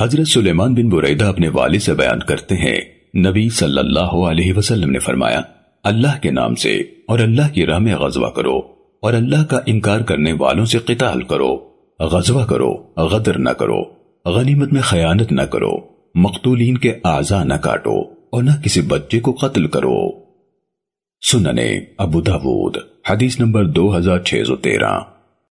حضرت سلیمان بن بریدہ اپنے والد سے بیان کرتے ہیں۔ نبی صلی اللہ علیہ وسلم نے فرمایا، اللہ کے نام سے اور اللہ کی راہ میں غزوہ کرو اور اللہ کا انکار کرنے والوں سے قتال کرو۔ غزوہ کرو، غدر نہ کرو، غنیمت میں خیانت نہ کرو، مقتولین کے اعضا نہ کاٹو اور نہ کسی بچے کو قتل کرو۔ سننے ابو داود، حدیث نمبر دو ہزار چھ سو تیرہ۔